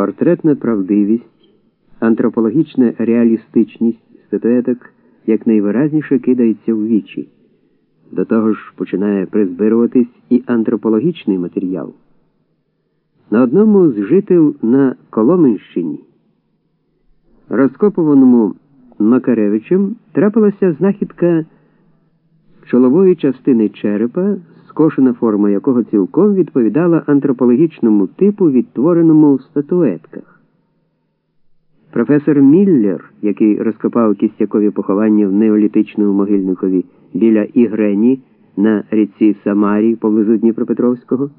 Портретна правдивість, антропологічна реалістичність статуеток якнайвиразніше кидається в вічі. До того ж починає призбируватись і антропологічний матеріал. На одному з жител на Коломенщині, розкопуваному Макаревичем, трапилася знахідка чолової частини черепа, скошена форма якого цілком відповідала антропологічному типу, відтвореному в статуетках. Професор Міллер, який розкопав кістякові поховання в неолітичному могильникові біля Ігрені на ріці Самарі поблизу Дніпропетровського,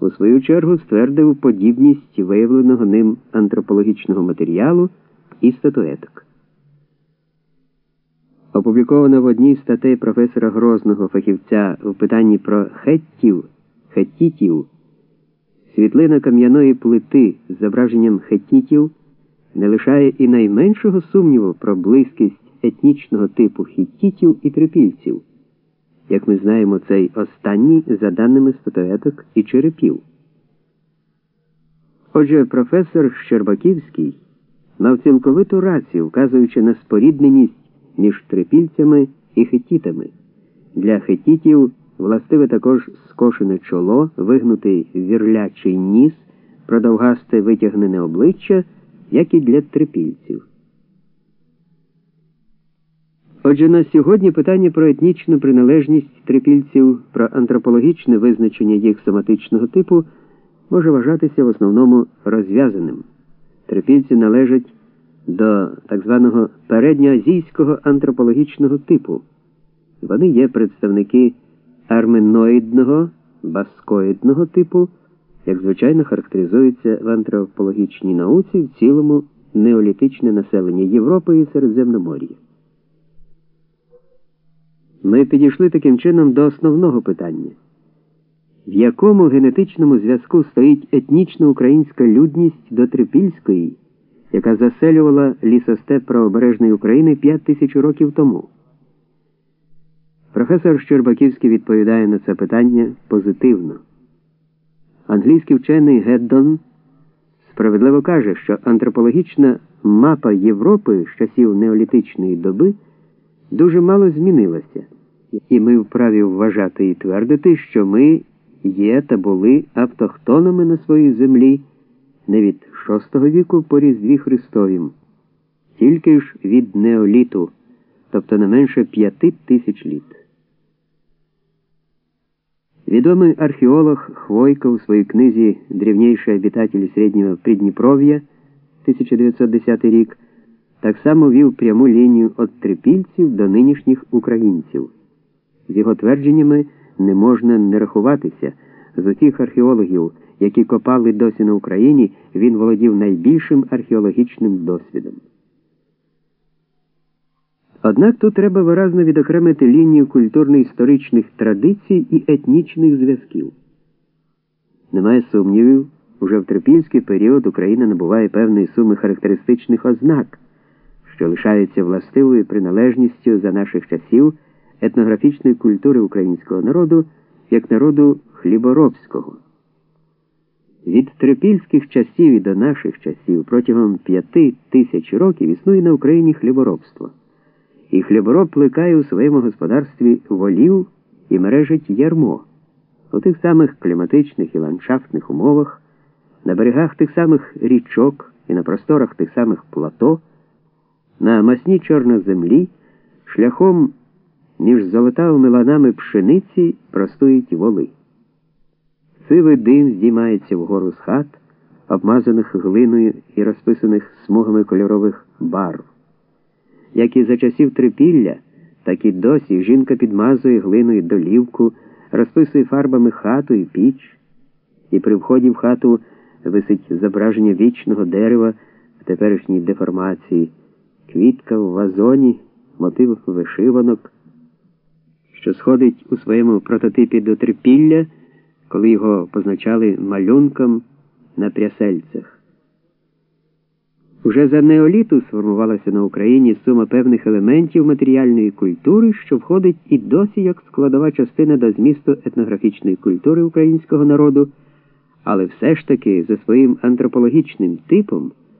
у свою чергу ствердив подібність виявленого ним антропологічного матеріалу і статуеток. Опублікована в одній статей професора Грозного фахівця в питанні про хеттів, хеттітів, світлина кам'яної плити з зображенням хеттітів не лишає і найменшого сумніву про близькість етнічного типу хіттітів і трипільців. Як ми знаємо, цей останній за даними статуеток і черепів. Отже, професор Щербаківський мав цілковиту рацію, вказуючи на спорідненість між трипільцями і хетітами. Для хетітів властиве також скошене чоло, вигнутий вірлячий ніс, продовгасте витягнене обличчя, як і для трипільців. Отже, на сьогодні питання про етнічну приналежність трипільців, про антропологічне визначення їх соматичного типу може вважатися в основному розв'язаним. Трипільці належать до так званого передньоазійського антропологічного типу. Вони є представники арменоїдного, баскоїдного типу, як звичайно характеризується в антропологічній науці в цілому неолітичне населення Європи і Середземномор'я. Ми підійшли таким чином до основного питання, в якому генетичному зв'язку стоїть етнічно українська людність до Трипільської яка заселювала лісостеп правобережної України 5 тисяч років тому. Професор Щербаківський відповідає на це питання позитивно. Англійський вчений Геддон справедливо каже, що антропологічна мапа Європи з часів неолітичної доби дуже мало змінилася, і ми вправі вважати і твердити, що ми є та були автохтонами на своїй землі не від VI віку по Різдві Христовім, тільки ж від неоліту, тобто не менше п'яти тисяч літ. Відомий археолог Хвойко у своїй книзі Древнейші обітателі Середнього Придніпров'я 1910 рік так само вів пряму лінію від трипільців до нинішніх українців. З його твердженнями не можна не рахуватися з усіх археологів які копали досі на Україні, він володів найбільшим археологічним досвідом. Однак тут треба виразно відокремити лінію культурно-історичних традицій і етнічних зв'язків. Немає сумнівів, уже в трипільський період Україна набуває певної суми характеристичних ознак, що лишаються властивою приналежністю за наших часів етнографічної культури українського народу як народу хліборобського. Від трипільських часів і до наших часів протягом п'яти тисяч років існує на Україні хліборобство. І хлібороб плекає у своєму господарстві волів і мережить ярмо. У тих самих кліматичних і ландшафтних умовах, на берегах тих самих річок і на просторах тих самих плато, на масні чорноземлі, шляхом між золотавими ланами пшениці простують воли. Сивий дим здіймається вгору з хат, обмазаних глиною і розписаних смугами кольорових барв. Як і за часів трипілля, так і досі жінка підмазує глиною долівку, розписує фарбами хату і піч, і при вході в хату висить зображення вічного дерева в теперішній деформації, квітка в вазоні, мотив вишиванок, що сходить у своєму прототипі до трипілля коли його позначали малюнком на прясельцях. Уже за неоліту сформувалася на Україні сума певних елементів матеріальної культури, що входить і досі як складова частина до змісту етнографічної культури українського народу. але все ж таки за своїм антропологічним типом.